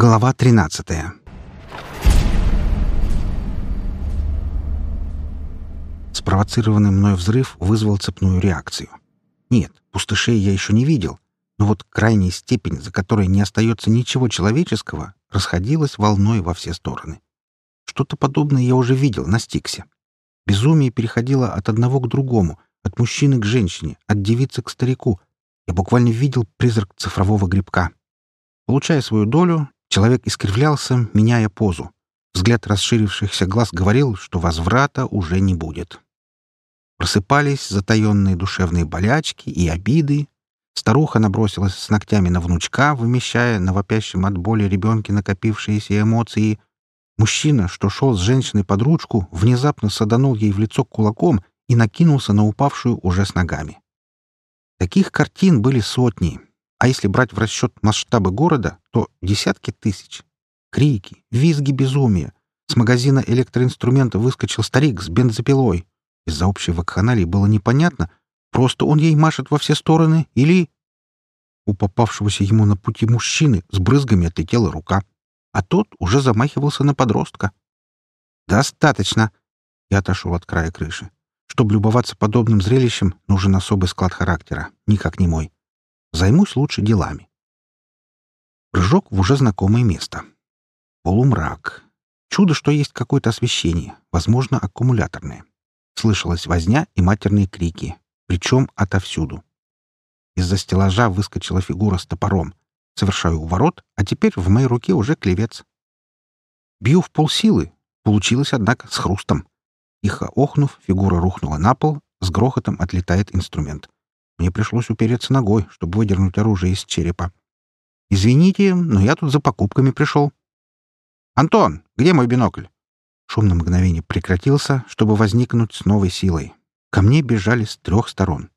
Глава 13 Спровоцированный мной взрыв вызвал цепную реакцию. Нет, пустышей я еще не видел, но вот крайняя степень, за которой не остается ничего человеческого, расходилась волной во все стороны. Что-то подобное я уже видел на Стиксе. Безумие переходило от одного к другому, от мужчины к женщине, от девицы к старику. Я буквально видел призрак цифрового грибка. Получая свою долю, человек искривлялся, меняя позу. Взгляд расширившихся глаз говорил, что возврата уже не будет. Просыпались затаенные душевные болячки и обиды. Старуха набросилась с ногтями на внучка, вымещая на вопящем от боли ребенке накопившиеся эмоции. Мужчина, что шел с женщиной под ручку, внезапно саданул ей в лицо кулаком и накинулся на упавшую уже с ногами. Таких картин были сотни, а если брать в расчет масштабы города, то десятки тысяч. Крики, визги безумия. С магазина электроинструмента выскочил старик с бензопилой. Из-за общей вакханалии было непонятно, просто он ей машет во все стороны или... У попавшегося ему на пути мужчины с брызгами отлетела рука, а тот уже замахивался на подростка. «Достаточно!» Я отошел от края крыши. Чтобы любоваться подобным зрелищем, нужен особый склад характера, никак не мой. Займусь лучше делами. Прыжок в уже знакомое место. Полумрак. Чудо, что есть какое-то освещение, возможно, аккумуляторное. Слышалась возня и матерные крики, причем отовсюду. Из-за стеллажа выскочила фигура с топором. Совершаю уворот, а теперь в моей руке уже клевец. Бью в полсилы. Получилось, однако, с хрустом. Тихо охнув, фигура рухнула на пол, с грохотом отлетает инструмент. Мне пришлось упереться ногой, чтобы выдернуть оружие из черепа. «Извините, но я тут за покупками пришел». «Антон, где мой бинокль?» Шум на мгновение прекратился, чтобы возникнуть с новой силой. Ко мне бежали с трех сторон.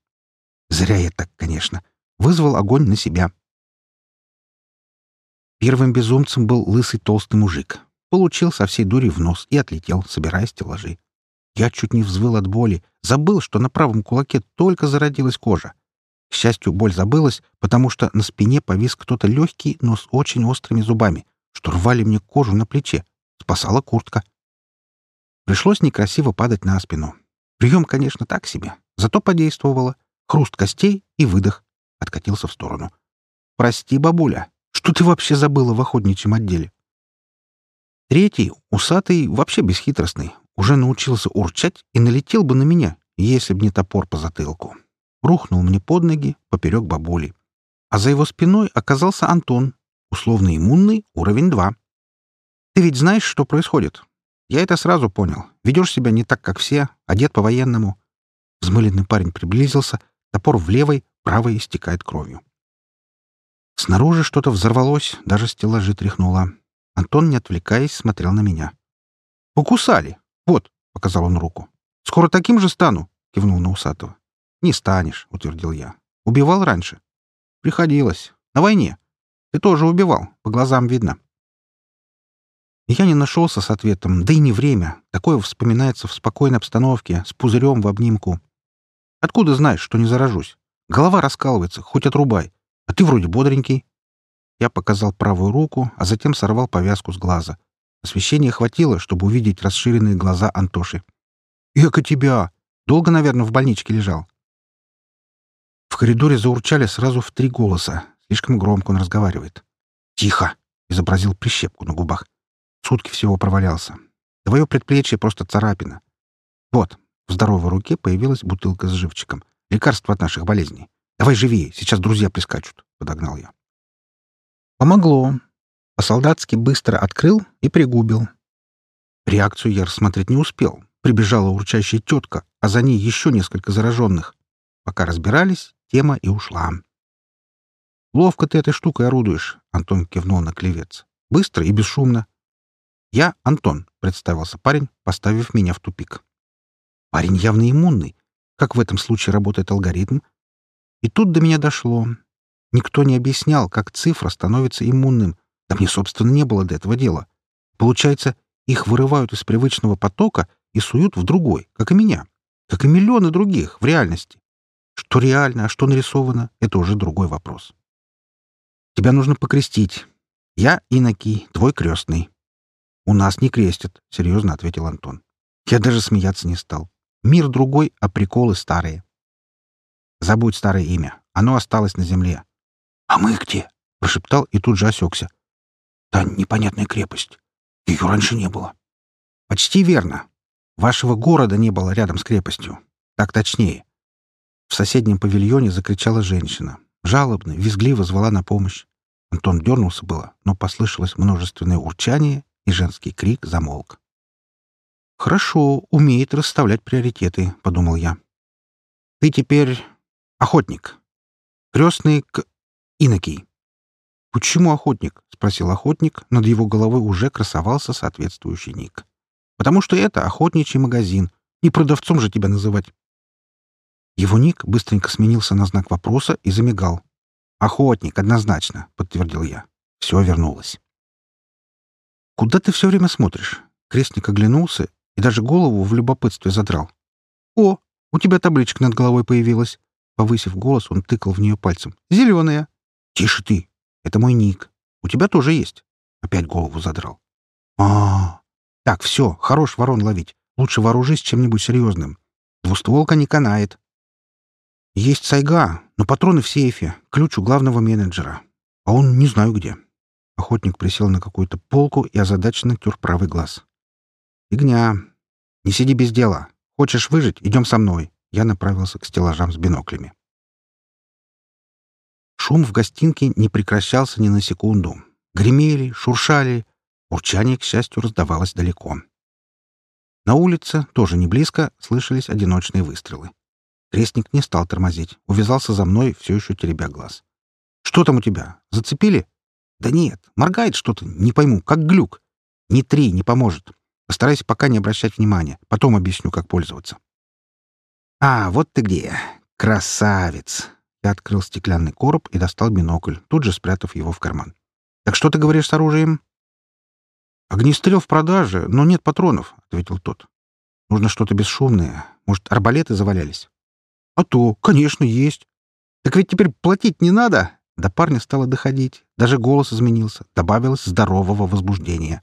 Зря я так, конечно. Вызвал огонь на себя. Первым безумцем был лысый толстый мужик. Получил со всей дури в нос и отлетел, собирая стеллажи. Я чуть не взвыл от боли, забыл, что на правом кулаке только зародилась кожа. К счастью, боль забылась, потому что на спине повис кто-то легкий, но с очень острыми зубами, что рвали мне кожу на плече. Спасала куртка. Пришлось некрасиво падать на спину. Прием, конечно, так себе, зато подействовало. Хруст костей и выдох. Откатился в сторону. «Прости, бабуля, что ты вообще забыла в охотничьем отделе?» Третий, усатый, вообще бесхитростный, уже научился урчать и налетел бы на меня, если б не топор по затылку. Рухнул мне под ноги, поперек бабули. А за его спиной оказался Антон, условно иммунный, уровень 2. Ты ведь знаешь, что происходит? Я это сразу понял. Ведешь себя не так, как все, одет по-военному. Взмыленный парень приблизился, топор в левой, правой истекает кровью. Снаружи что-то взорвалось, даже стеллажи тряхнуло. Антон, не отвлекаясь, смотрел на меня. «Покусали!» «Вот», — показал он руку. «Скоро таким же стану», — кивнул на усатого. «Не станешь», — утвердил я. «Убивал раньше?» «Приходилось. На войне. Ты тоже убивал. По глазам видно». Я не нашелся с ответом, да и не время. Такое вспоминается в спокойной обстановке, с пузырем в обнимку. Откуда знаешь, что не заражусь? Голова раскалывается, хоть отрубай. А ты вроде бодренький. Я показал правую руку, а затем сорвал повязку с глаза. Освещения хватило, чтобы увидеть расширенные глаза Антоши. «Эка тебя! Долго, наверное, в больничке лежал?» В коридоре заурчали сразу в три голоса. Слишком громко он разговаривает. «Тихо!» — изобразил прищепку на губах. Сутки всего провалялся. Твое предплечье просто царапина. Вот, в здоровой руке появилась бутылка с живчиком. Лекарство от наших болезней. Давай живее, сейчас друзья прискачут, — подогнал я. Помогло. По-солдатски быстро открыл и пригубил. Реакцию я рассмотреть не успел. Прибежала урчащая тетка, а за ней еще несколько зараженных. Пока разбирались, тема и ушла. «Ловко ты этой штукой орудуешь», — Антон кивнул на клевец. «Быстро и бесшумно». «Я Антон», — представился парень, поставив меня в тупик. Парень явно иммунный. Как в этом случае работает алгоритм? И тут до меня дошло. Никто не объяснял, как цифра становится иммунным, да мне, собственно, не было до этого дела. Получается, их вырывают из привычного потока и суют в другой, как и меня, как и миллионы других в реальности. Что реально, а что нарисовано — это уже другой вопрос. Тебя нужно покрестить. Я инокий, твой крестный. У нас не крестят, серьезно ответил Антон. Я даже смеяться не стал. Мир другой, а приколы старые. Забудь старое имя. Оно осталось на земле. А мы где? прошептал и тут же осекся. Та непонятная крепость. Ее раньше не было. Почти верно. Вашего города не было рядом с крепостью. Так точнее. В соседнем павильоне закричала женщина. Жалобно, визгливо звала на помощь. Антон дернулся было, но послышалось множественное урчание, и женский крик замолк. «Хорошо, умеет расставлять приоритеты», — подумал я. «Ты теперь охотник. Крестный к... инокий». «Почему охотник?» — спросил охотник. Над его головой уже красовался соответствующий ник. «Потому что это охотничий магазин. Не продавцом же тебя называть». Его ник быстренько сменился на знак вопроса и замигал. «Охотник, однозначно», — подтвердил я. Все вернулось. «Куда ты все время смотришь?» Крестник оглянулся и даже голову в любопытстве задрал. «О, у тебя табличка над головой появилась!» Повысив голос, он тыкал в нее пальцем. «Зеленая!» «Тише ты! Это мой ник. У тебя тоже есть!» Опять голову задрал. а, -а, -а. Так, все, хорош ворон ловить. Лучше вооружись чем-нибудь серьезным. Двустволка не канает. Есть сайга, но патроны в сейфе, ключ у главного менеджера. А он не знаю где. Охотник присел на какую-то полку и озадаченно тер правый глаз. «Фигня. Не сиди без дела. Хочешь выжить? Идем со мной». Я направился к стеллажам с биноклями. Шум в гостинке не прекращался ни на секунду. Гремели, шуршали. Урчание, к счастью, раздавалось далеко. На улице, тоже не близко, слышались одиночные выстрелы. Крестник не стал тормозить, увязался за мной, все еще теребя глаз. «Что там у тебя? Зацепили?» «Да нет, моргает что-то, не пойму, как глюк. Не три, не поможет. Постарайся пока не обращать внимания, потом объясню, как пользоваться». «А, вот ты где! Красавец!» Я открыл стеклянный короб и достал бинокль, тут же спрятав его в карман. «Так что ты говоришь с оружием?» «Огнестрел в продаже, но нет патронов», — ответил тот. «Нужно что-то бесшумное. Может, арбалеты завалялись?» «А то, конечно, есть. Так ведь теперь платить не надо!» До парня стало доходить. Даже голос изменился. Добавилось здорового возбуждения.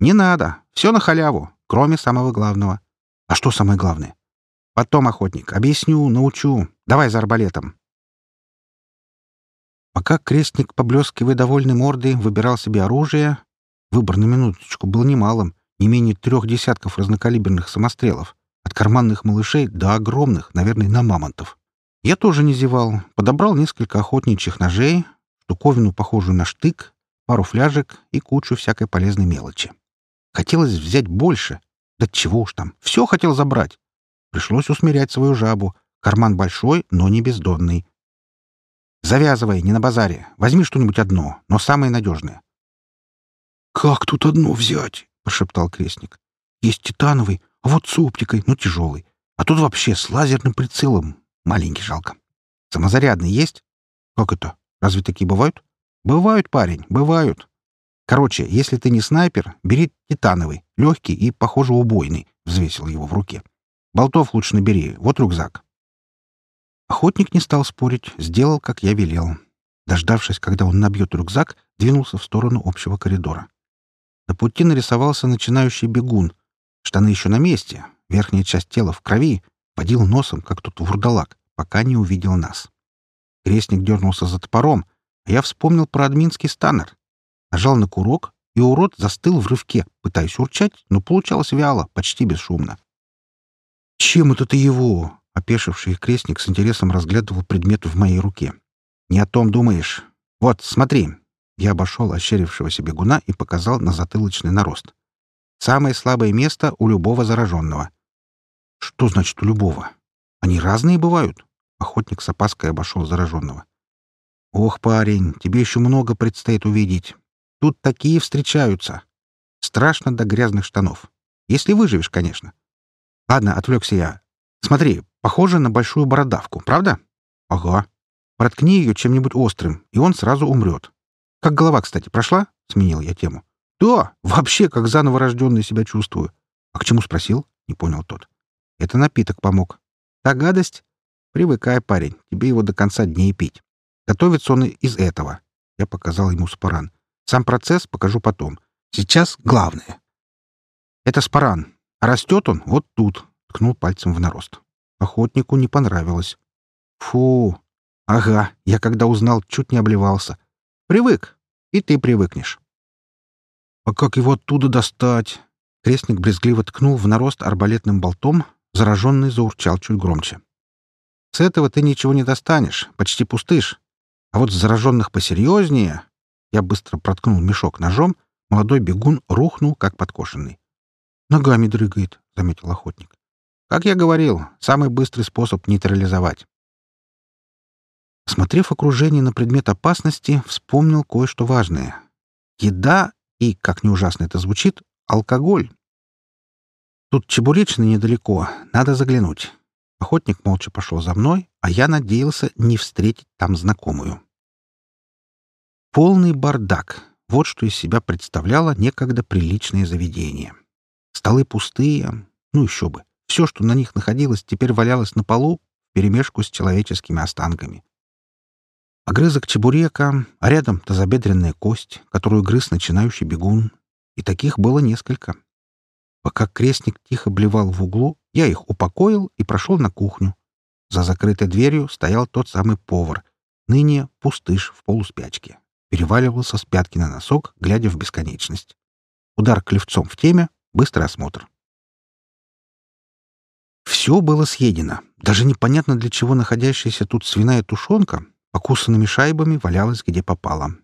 «Не надо. Все на халяву, кроме самого главного». «А что самое главное?» «Потом, охотник. Объясню, научу. Давай за арбалетом». Пока крестник, поблескивая довольной мордой, выбирал себе оружие, выбор на минуточку был немалым, не менее трех десятков разнокалиберных самострелов, от карманных малышей до огромных, наверное, на мамонтов. Я тоже не зевал, подобрал несколько охотничьих ножей, штуковину, похожую на штык, пару фляжек и кучу всякой полезной мелочи. Хотелось взять больше. Да чего уж там, все хотел забрать. Пришлось усмирять свою жабу. Карман большой, но не бездонный. «Завязывай, не на базаре. Возьми что-нибудь одно, но самое надежное». «Как тут одно взять?» — прошептал крестник. «Есть титановый, а вот с оптикой, но тяжелый. А тут вообще с лазерным прицелом. Маленький жалко. Самозарядный есть? Как это? Разве такие бывают? Бывают, парень, бывают. Короче, если ты не снайпер, бери титановый, легкий и, похоже, убойный. Взвесил его в руке. Болтов лучше набери. Вот рюкзак. Охотник не стал спорить, сделал, как я велел. Дождавшись, когда он набьет рюкзак, двинулся в сторону общего коридора. На пути нарисовался начинающий бегун, Штаны еще на месте, верхняя часть тела в крови, водил носом, как тот вурдалак, пока не увидел нас. Крестник дернулся за топором, а я вспомнил про админский станнер. Нажал на курок, и урод застыл в рывке, пытаясь урчать, но получалось вяло, почти бесшумно. «Чем это ты его?» — опешивший крестник с интересом разглядывал предмет в моей руке. «Не о том думаешь. Вот, смотри». Я обошел ощерившегося бегуна и показал на затылочный нарост. Самое слабое место у любого зараженного. Что значит у любого? Они разные бывают. Охотник с опаской обошел зараженного. Ох, парень, тебе еще много предстоит увидеть. Тут такие встречаются. Страшно до грязных штанов. Если выживешь, конечно. Ладно, отвлекся я. Смотри, похоже на большую бородавку, правда? Ага. Проткни ее чем-нибудь острым, и он сразу умрет. Как голова, кстати, прошла? Сменил я тему. «Да, вообще, как заново рожденный себя чувствую». «А к чему спросил?» — не понял тот. «Это напиток помог». «Та гадость?» «Привыкай, парень, тебе его до конца дней пить. Готовится он из этого». Я показал ему спаран. Сам процесс покажу потом. Сейчас главное. Это спаран. А растет он вот тут, — ткнул пальцем в нарост. Охотнику не понравилось. Фу. Ага, я когда узнал, чуть не обливался. Привык. И ты привыкнешь. А как его оттуда достать? Крестник брезгливо ткнул в нарост арбалетным болтом, зараженный заурчал чуть громче. С этого ты ничего не достанешь, почти пустышь. А вот с зараженных посерьезнее... Я быстро проткнул мешок ножом, молодой бегун рухнул, как подкошенный. «Ногами дрыгает», — заметил охотник. «Как я говорил, самый быстрый способ нейтрализовать». Смотрев окружение на предмет опасности, вспомнил кое-что важное. Еда и, как не ужасно это звучит, алкоголь. Тут чебуречный недалеко, надо заглянуть. Охотник молча пошел за мной, а я надеялся не встретить там знакомую. Полный бардак. Вот что из себя представляло некогда приличное заведение. Столы пустые, ну еще бы. Все, что на них находилось, теперь валялось на полу вперемешку с человеческими останками. Огрызок чебурека, а рядом тазобедренная кость, которую грыз начинающий бегун. И таких было несколько. Пока крестник тихо блевал в углу, я их упокоил и прошел на кухню. За закрытой дверью стоял тот самый повар, ныне пустыш в полуспячке. Переваливался с пятки на носок, глядя в бесконечность. Удар клевцом в теме, быстрый осмотр. Все было съедено. Даже непонятно для чего находящаяся тут свиная тушенка покусанными шайбами валялась где попало.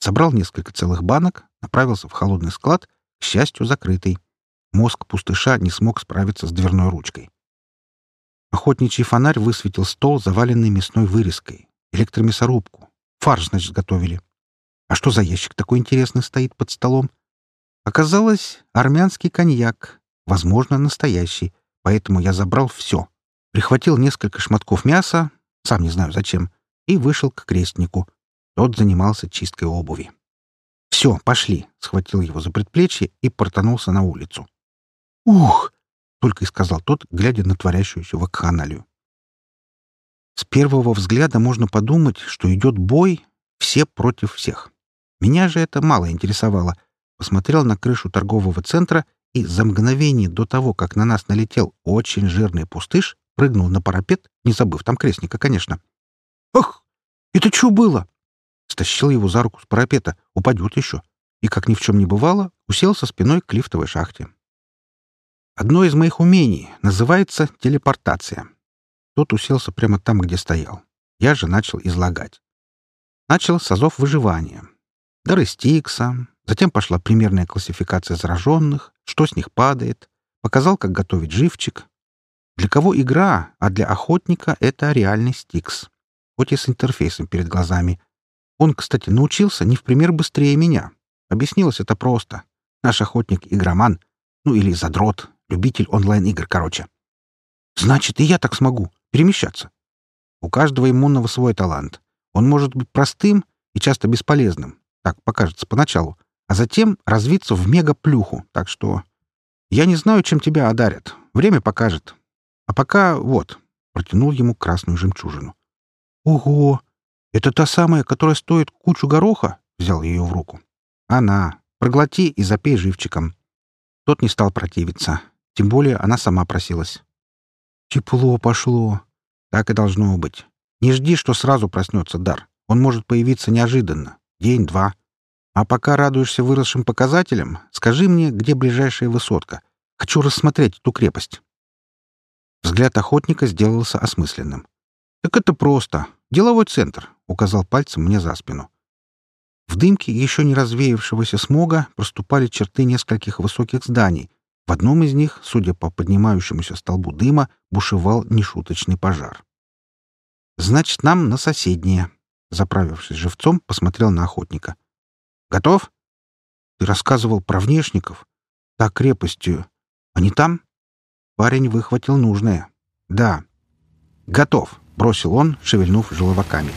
Собрал несколько целых банок, направился в холодный склад, к счастью, закрытый. Мозг пустыша не смог справиться с дверной ручкой. Охотничий фонарь высветил стол, заваленный мясной вырезкой, электромясорубку. Фарш, значит, готовили. А что за ящик такой интересный стоит под столом? Оказалось, армянский коньяк, возможно, настоящий, поэтому я забрал все. Прихватил несколько шматков мяса, сам не знаю зачем, и вышел к крестнику. Тот занимался чисткой обуви. «Все, пошли!» — схватил его за предплечье и портанулся на улицу. «Ух!» — только и сказал тот, глядя на творящуюся вакханалию. С первого взгляда можно подумать, что идет бой, все против всех. Меня же это мало интересовало. Посмотрел на крышу торгового центра и за мгновение до того, как на нас налетел очень жирный пустыш, прыгнул на парапет, не забыв там крестника, конечно. «Ах! Это что было?» Стащил его за руку с парапета. Упадет еще. И, как ни в чем не бывало, уселся спиной к лифтовой шахте. Одно из моих умений называется телепортация. Тот уселся прямо там, где стоял. Я же начал излагать. Начал с азов выживания. Дары Стикса, затем пошла примерная классификация зараженных, что с них падает, показал, как готовить живчик. Для кого игра, а для охотника — это реальный Стикс, хоть и с интерфейсом перед глазами. Он, кстати, научился не в пример быстрее меня. Объяснилось это просто. Наш охотник — игроман, ну или задрот, Любитель онлайн-игр, короче. Значит, и я так смогу. Перемещаться. У каждого иммунного свой талант. Он может быть простым и часто бесполезным. Так покажется поначалу. А затем развиться в мега-плюху. Так что... Я не знаю, чем тебя одарят. Время покажет. А пока вот. Протянул ему красную жемчужину. Ого! Это та самая, которая стоит кучу гороха? Взял ее в руку. Она. Проглоти и запей живчиком. Тот не стал противиться. Тем более она сама просилась. Тепло пошло. Так и должно быть. Не жди, что сразу проснется дар. Он может появиться неожиданно. День-два. А пока радуешься выросшим показателям, скажи мне, где ближайшая высотка. Хочу рассмотреть ту крепость. Взгляд охотника сделался осмысленным. «Так это просто. Деловой центр», — указал пальцем мне за спину. В дымке еще не развеявшегося смога проступали черты нескольких высоких зданий, в одном из них, судя по поднимающемуся столбу дыма, бушевал нешуточный пожар. «Значит, нам на соседнее». Заправившись живцом, посмотрел на охотника. «Готов?» «Ты рассказывал про внешников. Та крепостью. Они там?» Парень выхватил нужное. «Да». «Готов», — бросил он, шевельнув желоваками.